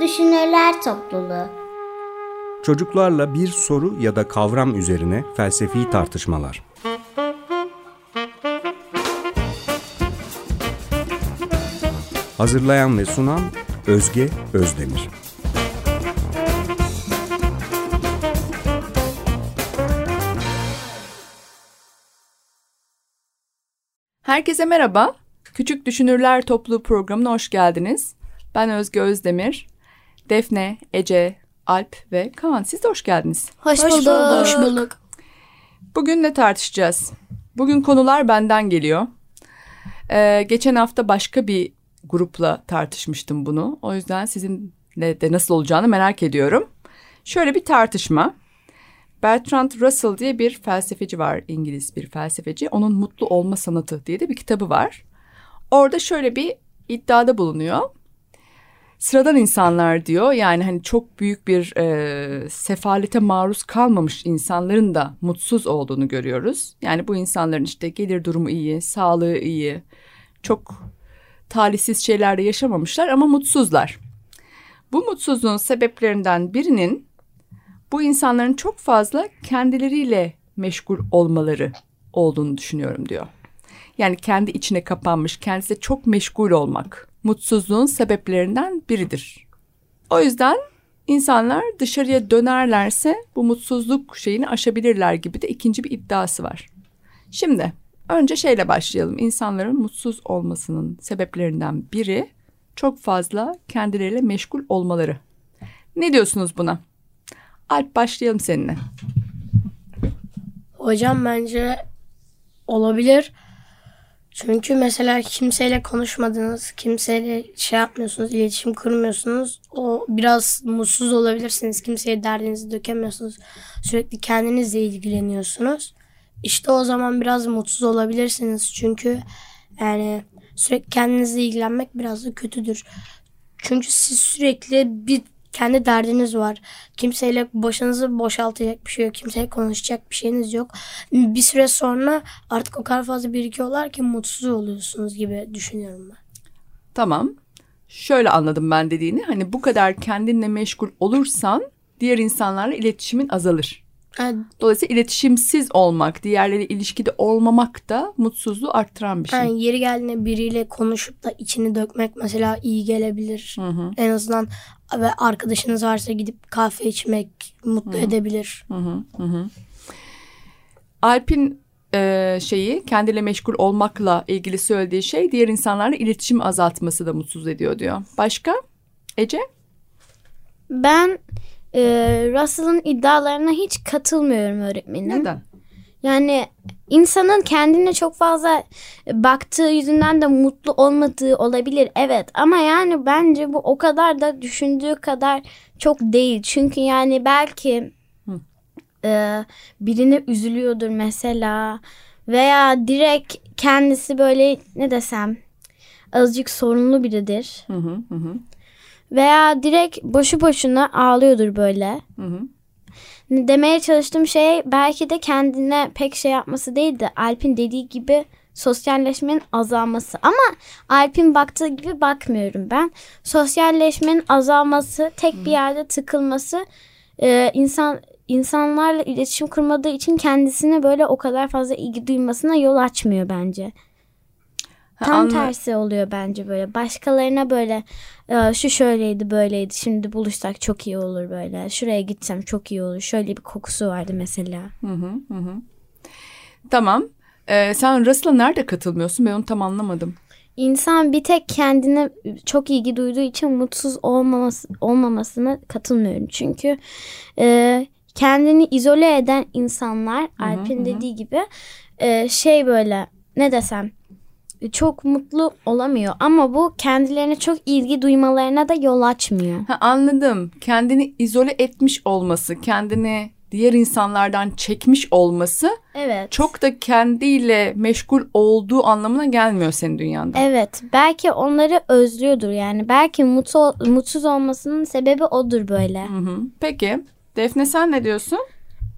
Düşünürler Topluluğu Çocuklarla bir soru ya da kavram üzerine felsefi tartışmalar. Hazırlayan ve sunan Özge Özdemir. Herkese merhaba. Küçük Düşünürler Topluluğu programına hoş geldiniz. Ben Özge Özdemir. Defne, Ece, Alp ve Kaan siz de hoş geldiniz. Hoş, bulduk. Hoş bulduk. Bugün ne tartışacağız? Bugün konular benden geliyor. Ee, geçen hafta başka bir grupla tartışmıştım bunu. O yüzden sizinle de nasıl olacağını merak ediyorum. Şöyle bir tartışma. Bertrand Russell diye bir felsefeci var, İngiliz bir felsefeci. Onun Mutlu Olma Sanatı diye de bir kitabı var. Orada şöyle bir iddiada bulunuyor. Sıradan insanlar diyor yani hani çok büyük bir e, sefalete maruz kalmamış insanların da mutsuz olduğunu görüyoruz. Yani bu insanların işte gelir durumu iyi, sağlığı iyi, çok talihsiz şeylerde yaşamamışlar ama mutsuzlar. Bu mutsuzluğun sebeplerinden birinin bu insanların çok fazla kendileriyle meşgul olmaları olduğunu düşünüyorum diyor. Yani kendi içine kapanmış, kendisi çok meşgul olmak mutsuzluğun sebeplerinden biridir. O yüzden insanlar dışarıya dönerlerse bu mutsuzluk şeyini aşabilirler gibi de ikinci bir iddiası var. Şimdi önce şeyle başlayalım. İnsanların mutsuz olmasının sebeplerinden biri çok fazla kendileriyle meşgul olmaları. Ne diyorsunuz buna? Alp başlayalım seninle. Hocam bence olabilir. Çünkü mesela kimseyle konuşmadınız, kimseyle şey yapmıyorsunuz, iletişim kurmuyorsunuz. O biraz mutsuz olabilirsiniz. Kimseye derdinizi dökemiyorsunuz. Sürekli kendinizle ilgileniyorsunuz. İşte o zaman biraz mutsuz olabilirsiniz. Çünkü yani sürekli kendinizle ilgilenmek biraz da kötüdür. Çünkü siz sürekli bir kendi derdiniz var. Kimseyle başınızı boşaltacak bir şey yok. Kimseyle konuşacak bir şeyiniz yok. Bir süre sonra artık o kadar fazla birikiyorlar ki mutsuz oluyorsunuz gibi düşünüyorum ben. Tamam. Şöyle anladım ben dediğini. Hani bu kadar kendinle meşgul olursan diğer insanlarla iletişimin azalır. Yani Dolayısıyla iletişimsiz olmak, diğerleriyle ilişkide olmamak da mutsuzluğu arttıran bir şey. Yani yeri geldiğinde biriyle konuşup da içini dökmek mesela iyi gelebilir. Hı hı. En azından ve arkadaşınız varsa gidip kahve içmek mutlu edebilir. Hı hı, hı hı. Alp'in e, şeyi kendiyle meşgul olmakla ilgili söylediği şey diğer insanlarla iletişim azaltması da mutsuz ediyor diyor. Başka? Ece? Ben e, Russell'ın iddialarına hiç katılmıyorum öğretmenim. Neden? Yani insanın kendine çok fazla baktığı yüzünden de mutlu olmadığı olabilir. Evet ama yani bence bu o kadar da düşündüğü kadar çok değil. Çünkü yani belki e, birine üzülüyordur mesela veya direkt kendisi böyle ne desem azıcık sorunlu biridir. Hı hı, hı hı, Veya direkt boşu boşuna ağlıyordur böyle. hı hı. Demeye çalıştığım şey belki de kendine pek şey yapması değil de Alp'in dediği gibi sosyalleşmenin azalması. Ama Alp'in baktığı gibi bakmıyorum ben. Sosyalleşmenin azalması, tek bir yerde tıkılması, e, insan insanlarla iletişim kurmadığı için kendisine böyle o kadar fazla ilgi duymasına yol açmıyor bence. Tam anla- tersi oluyor bence böyle. Başkalarına böyle "Aa, şu şöyleydi böyleydi şimdi buluşsak çok iyi olur böyle. Şuraya gitsem çok iyi olur. Şöyle bir kokusu vardı mesela. Hı, hı hı. Tamam. Ee, sen Russell'a nerede katılmıyorsun? Ben onu tam anlamadım. İnsan bir tek kendine çok ilgi duyduğu için mutsuz olmaması, olmamasına katılmıyorum. Çünkü e, kendini izole eden insanlar Alp'in dediği gibi e, şey böyle ne desem çok mutlu olamıyor ama bu kendilerine çok ilgi duymalarına da yol açmıyor. Ha, anladım. Kendini izole etmiş olması, kendini diğer insanlardan çekmiş olması Evet. çok da kendiyle meşgul olduğu anlamına gelmiyor senin dünyanda. Evet, belki onları özlüyordur yani. Belki mutlu, mutsuz olmasının sebebi odur böyle. Hı hı. Peki Defne sen ne diyorsun?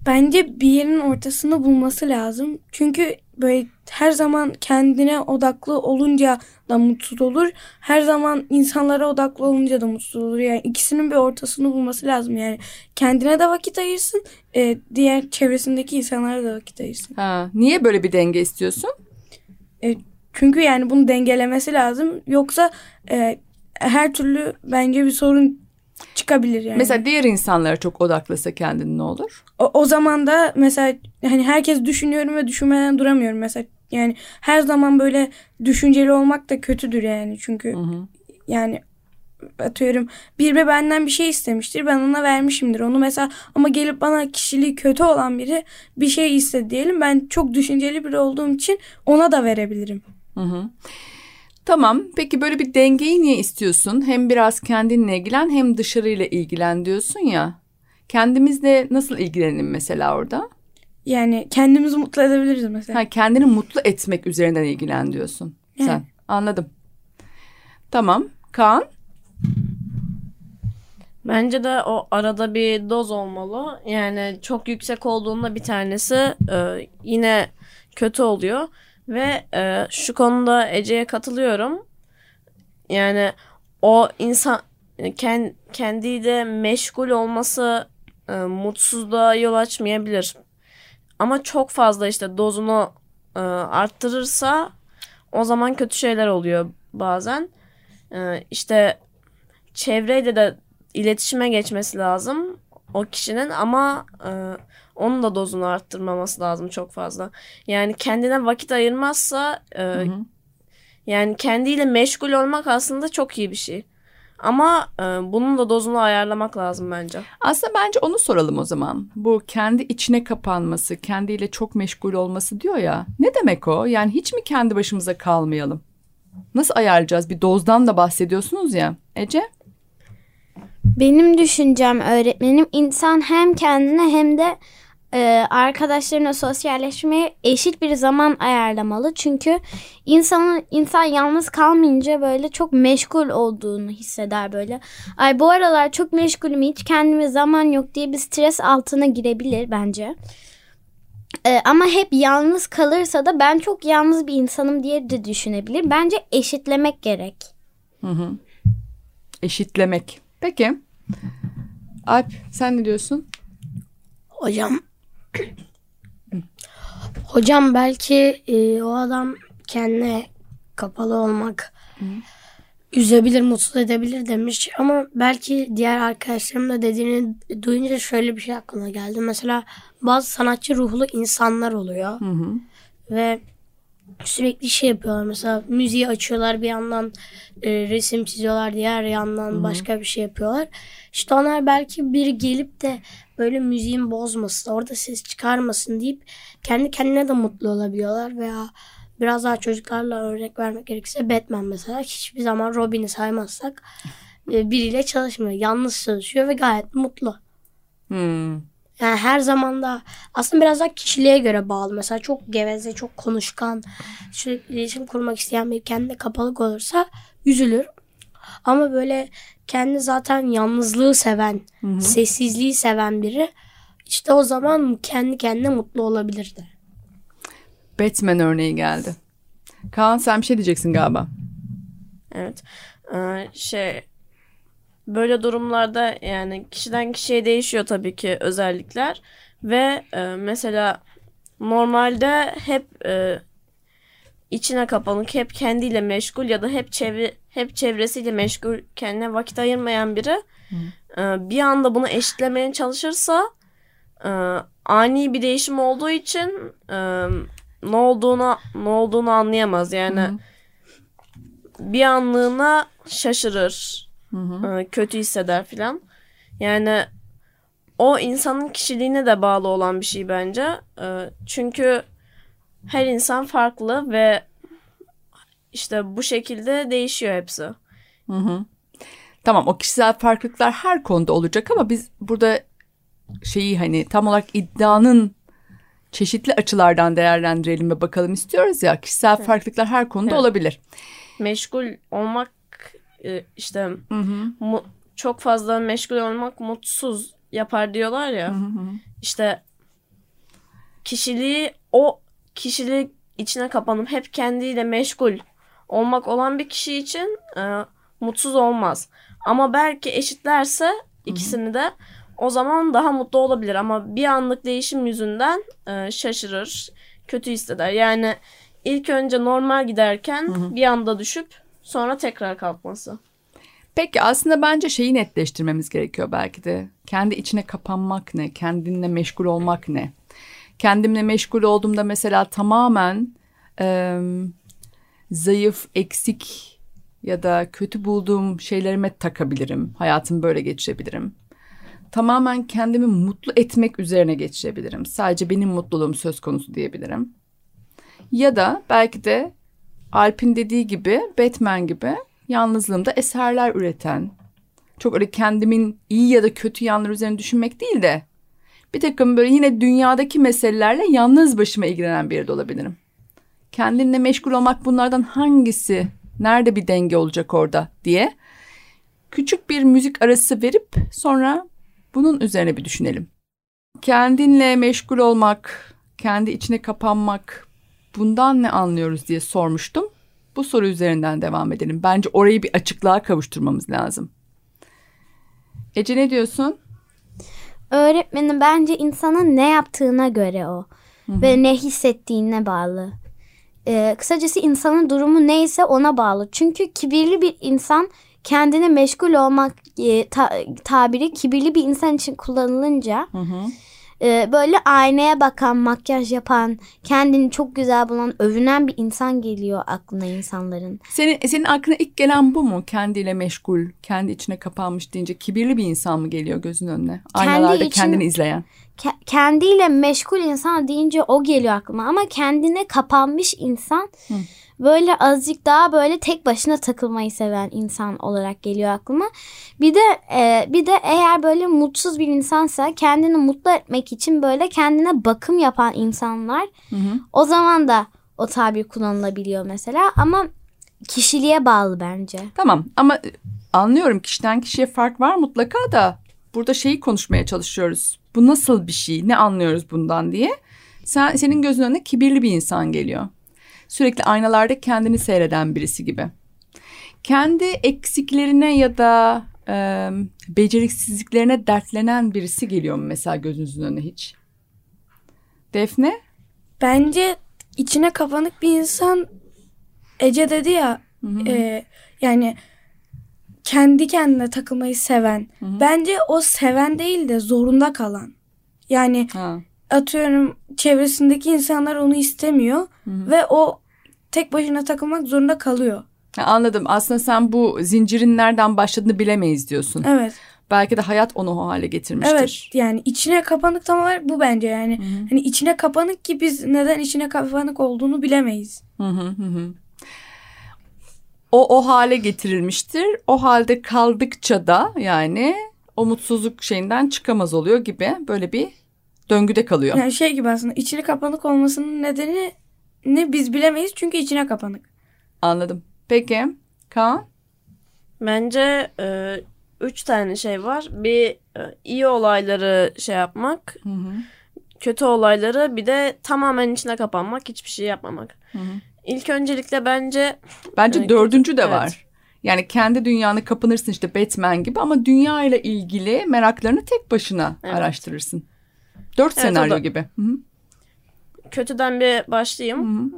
Bence bir yerin ortasını bulması lazım. Çünkü böyle her zaman kendine odaklı olunca da mutsuz olur. Her zaman insanlara odaklı olunca da mutsuz olur. Yani ikisinin bir ortasını bulması lazım. Yani kendine de vakit ayırsın, e, diğer çevresindeki insanlara da vakit ayırsın. Ha, niye böyle bir denge istiyorsun? Çünkü yani bunu dengelemesi lazım. Yoksa e, her türlü bence bir sorun çıkabilir yani. Mesela diğer insanlara çok odaklasa kendini ne olur? o, o zaman da mesela hani herkes düşünüyorum ve düşünmeden duramıyorum mesela. Yani her zaman böyle düşünceli olmak da kötüdür yani. Çünkü Hı hı. yani atıyorum bir be benden bir şey istemiştir ben ona vermişimdir onu mesela ama gelip bana kişiliği kötü olan biri bir şey istedi diyelim ben çok düşünceli biri olduğum için ona da verebilirim. Hı hı. Tamam. Peki böyle bir dengeyi niye istiyorsun? Hem biraz kendinle ilgilen hem dışarıyla ilgilen diyorsun ya. Kendimizle nasıl ilgilenelim mesela orada? Yani kendimizi mutlu edebiliriz mesela. Ha, kendini mutlu etmek üzerinden ilgilen diyorsun. Sen. Evet. Anladım. Tamam. Kaan? Bence de o arada bir doz olmalı. Yani çok yüksek olduğunda bir tanesi e, yine kötü oluyor. Ve e, şu konuda Ece'ye katılıyorum. Yani o insan kend, kendiyle meşgul olması e, mutsuzluğa yol açmayabilir. Ama çok fazla işte dozunu e, arttırırsa o zaman kötü şeyler oluyor bazen. E, işte çevreyle de iletişime geçmesi lazım o kişinin ama e, onun da dozunu arttırmaması lazım çok fazla. Yani kendine vakit ayırmazsa e, Hı hı. yani kendiyle meşgul olmak aslında çok iyi bir şey. Ama e, bunun da dozunu ayarlamak lazım bence. Aslında bence onu soralım o zaman. Bu kendi içine kapanması, kendiyle çok meşgul olması diyor ya. Ne demek o? Yani hiç mi kendi başımıza kalmayalım? Nasıl ayarlayacağız? Bir dozdan da bahsediyorsunuz ya. Ece? Benim düşüncem öğretmenim insan hem kendine hem de e, arkadaşlarına sosyalleşmeye eşit bir zaman ayarlamalı. Çünkü insanın insan yalnız kalmayınca böyle çok meşgul olduğunu hisseder böyle. Ay bu aralar çok meşgulüm hiç kendime zaman yok diye bir stres altına girebilir bence. E, ama hep yalnız kalırsa da ben çok yalnız bir insanım diye de düşünebilir. Bence eşitlemek gerek. Hı hı. Eşitlemek. Peki. Alp sen ne diyorsun? Hocam Hocam belki e, o adam kendine kapalı olmak üzebilir, mutsuz edebilir demiş. Ama belki diğer arkadaşlarım da dediğini duyunca şöyle bir şey aklıma geldi. Mesela bazı sanatçı ruhlu insanlar oluyor. Hı hı. Ve sürekli şey yapıyorlar. Mesela müziği açıyorlar bir yandan e, resim çiziyorlar. Diğer yandan başka bir şey yapıyorlar. İşte onlar belki biri gelip de böyle müziğin bozmasın, orada ses çıkarmasın deyip kendi kendine de mutlu olabiliyorlar veya biraz daha çocuklarla örnek vermek gerekirse Batman mesela hiçbir zaman Robin'i saymazsak e, biriyle çalışmıyor. Yalnız çalışıyor ve gayet mutlu. Hmm. Yani her zaman da aslında biraz daha kişiliğe göre bağlı. Mesela çok geveze, çok konuşkan, sürekli iletişim kurmak isteyen bir kendine kapalık olursa üzülür. Ama böyle kendi zaten yalnızlığı seven, sessizliği seven biri işte o zaman kendi kendine mutlu olabilir de. Batman örneği geldi. Kaan sen bir şey diyeceksin galiba. Evet. Ee, şey böyle durumlarda yani kişiden kişiye değişiyor tabii ki özellikler ve e, mesela normalde hep e, içine kapanık, hep kendiyle meşgul ya da hep çevre hep çevresiyle meşgul, kendine vakit ayırmayan biri e, bir anda bunu eşitlemeye çalışırsa e, ani bir değişim olduğu için e, ne olduğunu ne olduğunu anlayamaz. Yani Hı hı. bir anlığına şaşırır, Hı hı. kötü hisseder filan. Yani o insanın kişiliğine de bağlı olan bir şey bence. Çünkü her insan farklı ve işte bu şekilde değişiyor hepsi. Hı hı. Tamam o kişisel farklılıklar her konuda olacak ama biz burada şeyi hani tam olarak iddianın çeşitli açılardan değerlendirelim ve bakalım istiyoruz ya kişisel farklılıklar her konuda Evet. olabilir. Meşgul olmak e, işte Hı hı. mu- çok fazla meşgul olmak mutsuz yapar diyorlar ya. Hı hı. İşte kişiliği o kişilik içine kapanıp hep kendiyle meşgul olmak olan bir kişi için e, mutsuz olmaz. Ama belki eşitlerse ikisini de o zaman daha mutlu olabilir ama bir anlık değişim yüzünden e, şaşırır, kötü hisseder. Yani ilk önce normal giderken bir anda düşüp sonra tekrar kalkması. Peki aslında bence şeyi netleştirmemiz gerekiyor belki de. Kendi içine kapanmak ne? Kendinle meşgul olmak ne? Kendimle meşgul olduğumda mesela tamamen e, zayıf, eksik ya da kötü bulduğum şeylerime takabilirim. Hayatımı böyle geçirebilirim. Tamamen kendimi mutlu etmek üzerine geçirebilirim. Sadece benim mutluluğum söz konusu diyebilirim. Ya da belki de Alp'in dediği gibi Batman gibi yalnızlığımda eserler üreten, çok öyle kendimin iyi ya da kötü yanları üzerine düşünmek değil de bir takım böyle yine dünyadaki meselelerle yalnız başıma ilgilenen bir yerde olabilirim. Kendinle meşgul olmak bunlardan hangisi, nerede bir denge olacak orada diye küçük bir müzik arası verip sonra bunun üzerine bir düşünelim. Kendinle meşgul olmak, kendi içine kapanmak bundan ne anlıyoruz diye sormuştum. Bu soru üzerinden devam edelim. Bence orayı bir açıklığa kavuşturmamız lazım. Ece ne diyorsun? Öğretmenin bence insanın ne yaptığına göre o. Ve ne hissettiğine bağlı. Ee, kısacası insanın durumu neyse ona bağlı. Çünkü kibirli bir insan kendine meşgul olmak e, ta- tabiri kibirli bir insan için kullanılınca e, böyle aynaya bakan, makyaj yapan, kendini çok güzel bulan, övünen bir insan geliyor aklına insanların. Senin, senin aklına ilk gelen bu mu? Kendiyle meşgul, kendi içine kapanmış deyince kibirli bir insan mı geliyor gözün önüne? Aynalarda için- kendini izleyen. Ke- kendiyle meşgul insan deyince o geliyor aklıma ama kendine kapanmış insan böyle azıcık daha böyle tek başına takılmayı seven insan olarak geliyor aklıma. Bir de e, bir de eğer böyle mutsuz bir insansa kendini mutlu etmek için böyle kendine bakım yapan insanlar o zaman da o tabir kullanılabiliyor mesela ama kişiliğe bağlı bence. Tamam ama e, anlıyorum kişiden kişiye fark var mutlaka da burada şeyi konuşmaya çalışıyoruz. Bu nasıl bir şey? Ne anlıyoruz bundan diye. Sen, senin gözün önüne kibirli bir insan geliyor. Sürekli aynalarda kendini seyreden birisi gibi. Kendi eksiklerine ya da e, beceriksizliklerine dertlenen birisi geliyor mu mesela gözünüzün önüne hiç? Defne? Bence içine kapanık bir insan Ece dedi ya e, yani kendi kendine takılmayı seven. Bence o seven değil de zorunda kalan. Yani Ha. atıyorum çevresindeki insanlar onu istemiyor ve o tek başına takılmak zorunda kalıyor. Anladım. Aslında sen bu zincirin nereden başladığını bilemeyiz diyorsun. Evet. Belki de hayat onu o hale getirmiştir. Evet yani içine kapanık tam olarak bu bence yani. Hani içine kapanık ki biz neden içine kapanık olduğunu bilemeyiz. Hı hı hı hı. O o hale getirilmiştir. O halde kaldıkça da yani o mutsuzluk şeyinden çıkamaz oluyor gibi böyle bir döngüde kalıyor. Yani şey gibi aslında içine kapanık olmasının nedeni ne biz bilemeyiz çünkü içine kapanık. Anladım. Peki Kaan? Bence e, üç tane şey var. Bir e, iyi olayları şey yapmak, kötü olayları bir de tamamen içine kapanmak, hiçbir şey yapmamak. İlk öncelikle bence Bence Evet, dördüncü de evet. var. Yani kendi dünyanı kapınırsın işte Batman gibi ama dünya ile ilgili meraklarını tek başına Evet. araştırırsın. Dört Evet, senaryo gibi. Hı hı. kötüden bir başlayayım.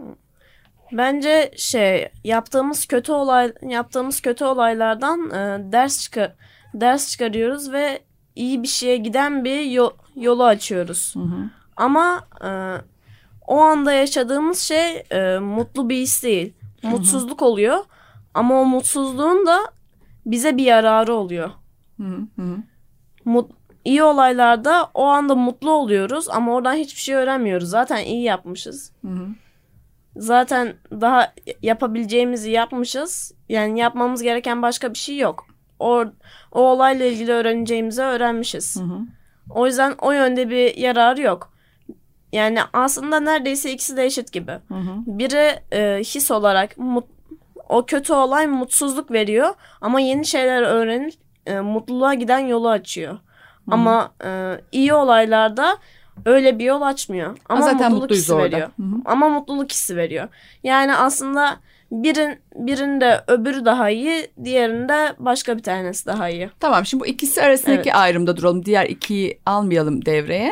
Bence şey yaptığımız kötü olay yaptığımız kötü olaylardan e, ders çıkar ders çıkarıyoruz ve iyi bir şeye giden bir yo- yolu açıyoruz. Ama e, o anda yaşadığımız şey e, mutlu bir his değil. Mutsuzluk oluyor. Ama o mutsuzluğun da bize bir yararı oluyor. Mut, iyi olaylarda o anda mutlu oluyoruz ama oradan hiçbir şey öğrenmiyoruz. Zaten iyi yapmışız. Zaten daha yapabileceğimizi yapmışız. Yani yapmamız gereken başka bir şey yok. O, o olayla ilgili öğreneceğimizi öğrenmişiz. O yüzden o yönde bir yararı yok. Yani aslında neredeyse ikisi de eşit gibi. Biri e, his olarak mut, o kötü olay mutsuzluk veriyor ama yeni şeyler öğrenip e, mutluluğa giden yolu açıyor. Ama e, iyi olaylarda öyle bir yol açmıyor. Ama zaten mutluluk hissi orada. veriyor. Hı hı. Ama mutluluk hissi veriyor. Yani aslında birin birinde öbürü daha iyi, diğerinde başka bir tanesi daha iyi. Tamam şimdi bu ikisi arasındaki Evet. ayrımda duralım. Diğer ikiyi almayalım devreye.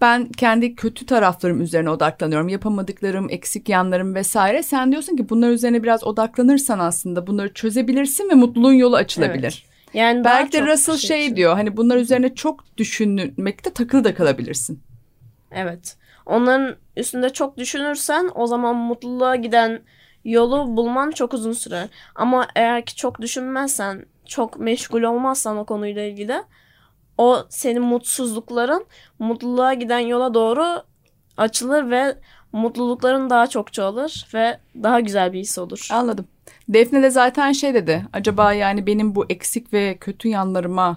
Ben kendi kötü taraflarım üzerine odaklanıyorum. Yapamadıklarım, eksik yanlarım vesaire. Sen diyorsun ki bunlar üzerine biraz odaklanırsan aslında bunları çözebilirsin ve mutluluğun yolu açılabilir. Yani daha Belki de Russell şey, için. diyor hani bunlar üzerine çok düşünmekte takılı da kalabilirsin. Evet. Onların üstünde çok düşünürsen o zaman mutluluğa giden yolu bulman çok uzun sürer. Ama eğer ki çok düşünmezsen, çok meşgul olmazsan o konuyla ilgili o senin mutsuzlukların mutluluğa giden yola doğru açılır ve mutlulukların daha çok çoğalır ve daha güzel bir his olur. Anladım. Defne de zaten şey dedi. Acaba yani benim bu eksik ve kötü yanlarıma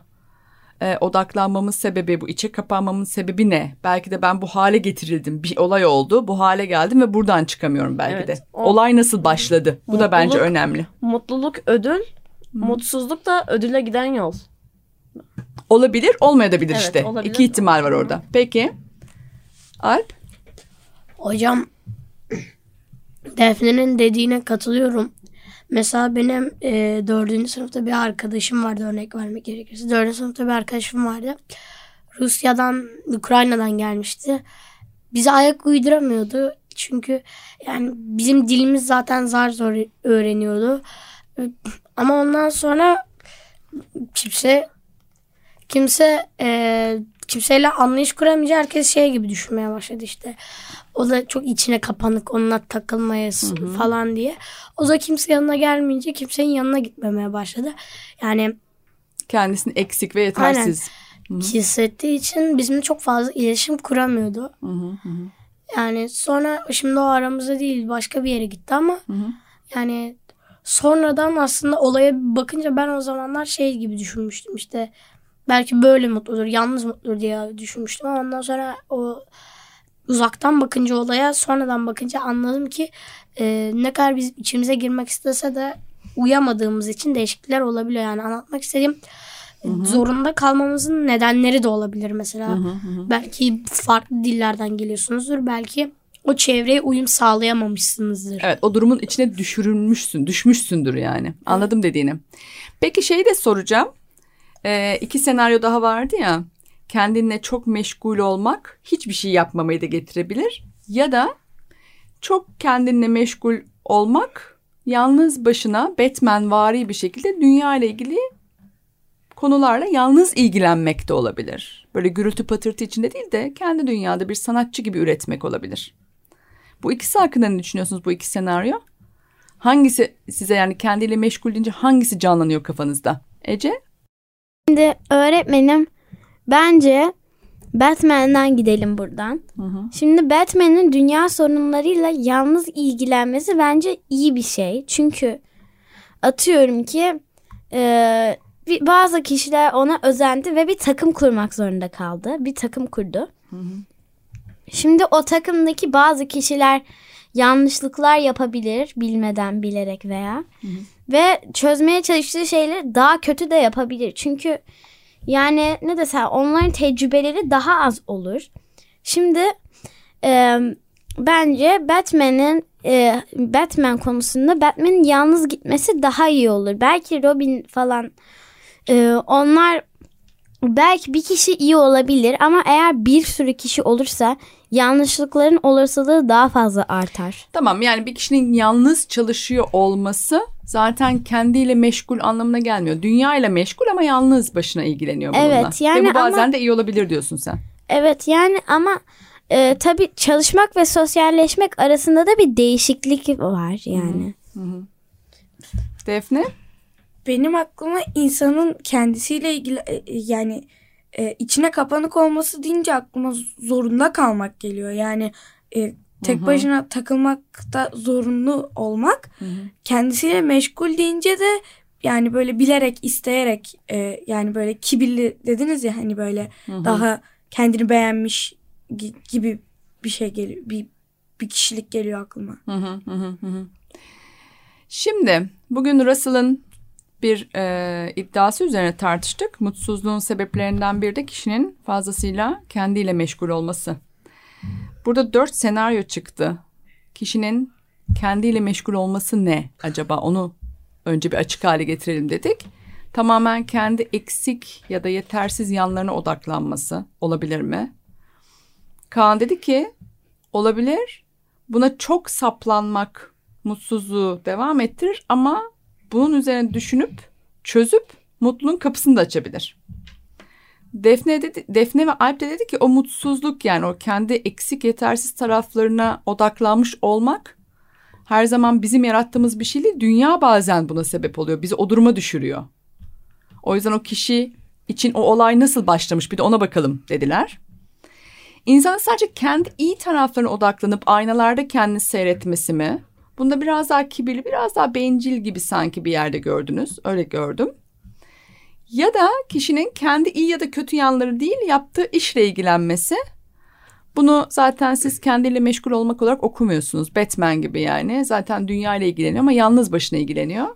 e, odaklanmamın sebebi, bu içe kapanmamın sebebi ne? Belki de ben bu hale getirildim. Bir olay oldu. Bu hale geldim ve buradan çıkamıyorum belki Evet, de. o- Olay nasıl başladı? Bu da bence önemli. Mutluluk ödül, mutsuzluk da ödüle giden yol. Olabilir, olmayabilir Evet, işte. olabilir. İki ihtimal var orada. Peki. Alp? Hocam Defne'nin dediğine katılıyorum. Mesela benim e, dördüncü sınıfta bir arkadaşım vardı örnek vermek gerekirse. Dördüncü sınıfta bir arkadaşım vardı. Rusya'dan, Ukrayna'dan gelmişti. Bize ayak uyduramıyordu. Çünkü yani bizim dilimiz zaten zar zor öğreniyordu. Ama ondan sonra kimse kimse e, kimseyle anlayış kuramayınca herkes şey gibi düşünmeye başladı işte. O da çok içine kapanık onunla takılmayız falan diye. O da kimse yanına gelmeyince kimsenin yanına gitmemeye başladı. Yani Kendisini eksik ve yetersiz. hissettiği için bizimle çok fazla iletişim kuramıyordu. Hı hı hı. Yani sonra şimdi o aramızda değil başka bir yere gitti ama yani sonradan aslında olaya bakınca ben o zamanlar şey gibi düşünmüştüm işte belki böyle mutludur yalnız mutludur diye düşünmüştüm ama ondan sonra o uzaktan bakınca olaya sonradan bakınca anladım ki e, ne kadar biz içimize girmek istese de uyamadığımız için değişiklikler olabiliyor yani anlatmak istediğim zorunda kalmamızın nedenleri de olabilir mesela. Belki farklı dillerden geliyorsunuzdur. Belki o çevreye uyum sağlayamamışsınızdır. Evet o durumun içine düşürülmüşsün, düşmüşsündür yani. Anladım dediğini. Peki şeyi de soracağım. Ee, iki senaryo daha vardı ya. Kendinle çok meşgul olmak hiçbir şey yapmamayı da getirebilir. Ya da çok kendinle meşgul olmak yalnız başına Batman vari bir şekilde dünya ile ilgili konularla yalnız ilgilenmek de olabilir. Böyle gürültü patırtı içinde değil de kendi dünyada bir sanatçı gibi üretmek olabilir. Bu ikisi hakkında ne düşünüyorsunuz bu iki senaryo? Hangisi size yani kendiyle meşgul deyince hangisi canlanıyor kafanızda? Ece? Şimdi öğretmenim bence Batman'den gidelim buradan. Şimdi Batman'in dünya sorunlarıyla yalnız ilgilenmesi bence iyi bir şey. Çünkü atıyorum ki e, bir- bazı kişiler ona özendi ve bir takım kurmak zorunda kaldı. Bir takım kurdu. Şimdi o takımdaki bazı kişiler yanlışlıklar yapabilir bilmeden bilerek veya ve çözmeye çalıştığı şeyleri daha kötü de yapabilir. Çünkü yani ne desem onların tecrübeleri daha az olur. Şimdi e, bence Batman'in e, Batman konusunda Batman'in yalnız gitmesi daha iyi olur. Belki Robin falan e, onlar belki bir kişi iyi olabilir ama eğer bir sürü kişi olursa yanlışlıkların olasılığı daha fazla artar. Tamam yani bir kişinin yalnız çalışıyor olması zaten kendiyle meşgul anlamına gelmiyor. Dünya ile meşgul ama yalnız başına ilgileniyor bununla. Evet, yani Ve bu bazen ama- de iyi olabilir diyorsun sen. Evet yani ama e, tabii çalışmak ve sosyalleşmek arasında da bir değişiklik var yani. Defne? Benim aklıma insanın kendisiyle ilgili e, e, yani e, içine kapanık olması deyince aklıma zorunda kalmak geliyor. Yani e, tek başına takılmakta zorunlu olmak. Kendisiyle meşgul deyince de yani böyle bilerek isteyerek e, yani böyle kibirli dediniz ya hani böyle daha kendini beğenmiş gi- gibi bir şey geliyor. Bir bir kişilik geliyor aklıma. Hı hı hı hı. Şimdi bugün Russell'ın bir e, iddiası üzerine tartıştık. Mutsuzluğun sebeplerinden biri de kişinin fazlasıyla kendiyle meşgul olması. Burada dört senaryo çıktı. Kişinin kendiyle meşgul olması ne acaba onu önce bir açık hale getirelim dedik. Tamamen kendi eksik ya da yetersiz yanlarına odaklanması olabilir mi? Kaan dedi ki olabilir. Buna çok saplanmak mutsuzluğu devam ettirir ama bunun üzerine düşünüp çözüp mutluluğun kapısını da açabilir. Defne, dedi, Defne ve Alp de dedi ki o mutsuzluk yani o kendi eksik yetersiz taraflarına odaklanmış olmak her zaman bizim yarattığımız bir şey değil. Dünya bazen buna sebep oluyor. Bizi o duruma düşürüyor. O yüzden o kişi için o olay nasıl başlamış bir de ona bakalım dediler. İnsanın sadece kendi iyi taraflarına odaklanıp aynalarda kendini seyretmesi mi? Bunda biraz daha kibirli, biraz daha bencil gibi sanki bir yerde gördünüz. Öyle gördüm. Ya da kişinin kendi iyi ya da kötü yanları değil yaptığı işle ilgilenmesi. Bunu zaten siz kendiyle meşgul olmak olarak okumuyorsunuz. Batman gibi yani. Zaten dünya ile ilgileniyor ama yalnız başına ilgileniyor.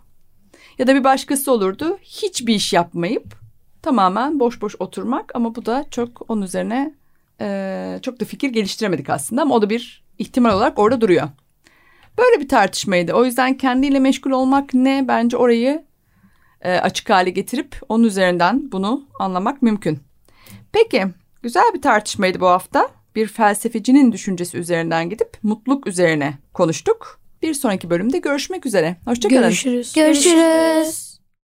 Ya da bir başkası olurdu. Hiçbir iş yapmayıp tamamen boş boş oturmak ama bu da çok onun üzerine e, çok da fikir geliştiremedik aslında ama o da bir ihtimal olarak orada duruyor. Böyle bir tartışmaydı. O yüzden kendiyle meşgul olmak ne? Bence orayı e, açık hale getirip onun üzerinden bunu anlamak mümkün. Peki, güzel bir tartışmaydı bu hafta. Bir felsefecinin düşüncesi üzerinden gidip mutluluk üzerine konuştuk. Bir sonraki bölümde görüşmek üzere. Hoşçakalın. Görüşürüz. Görüşürüz.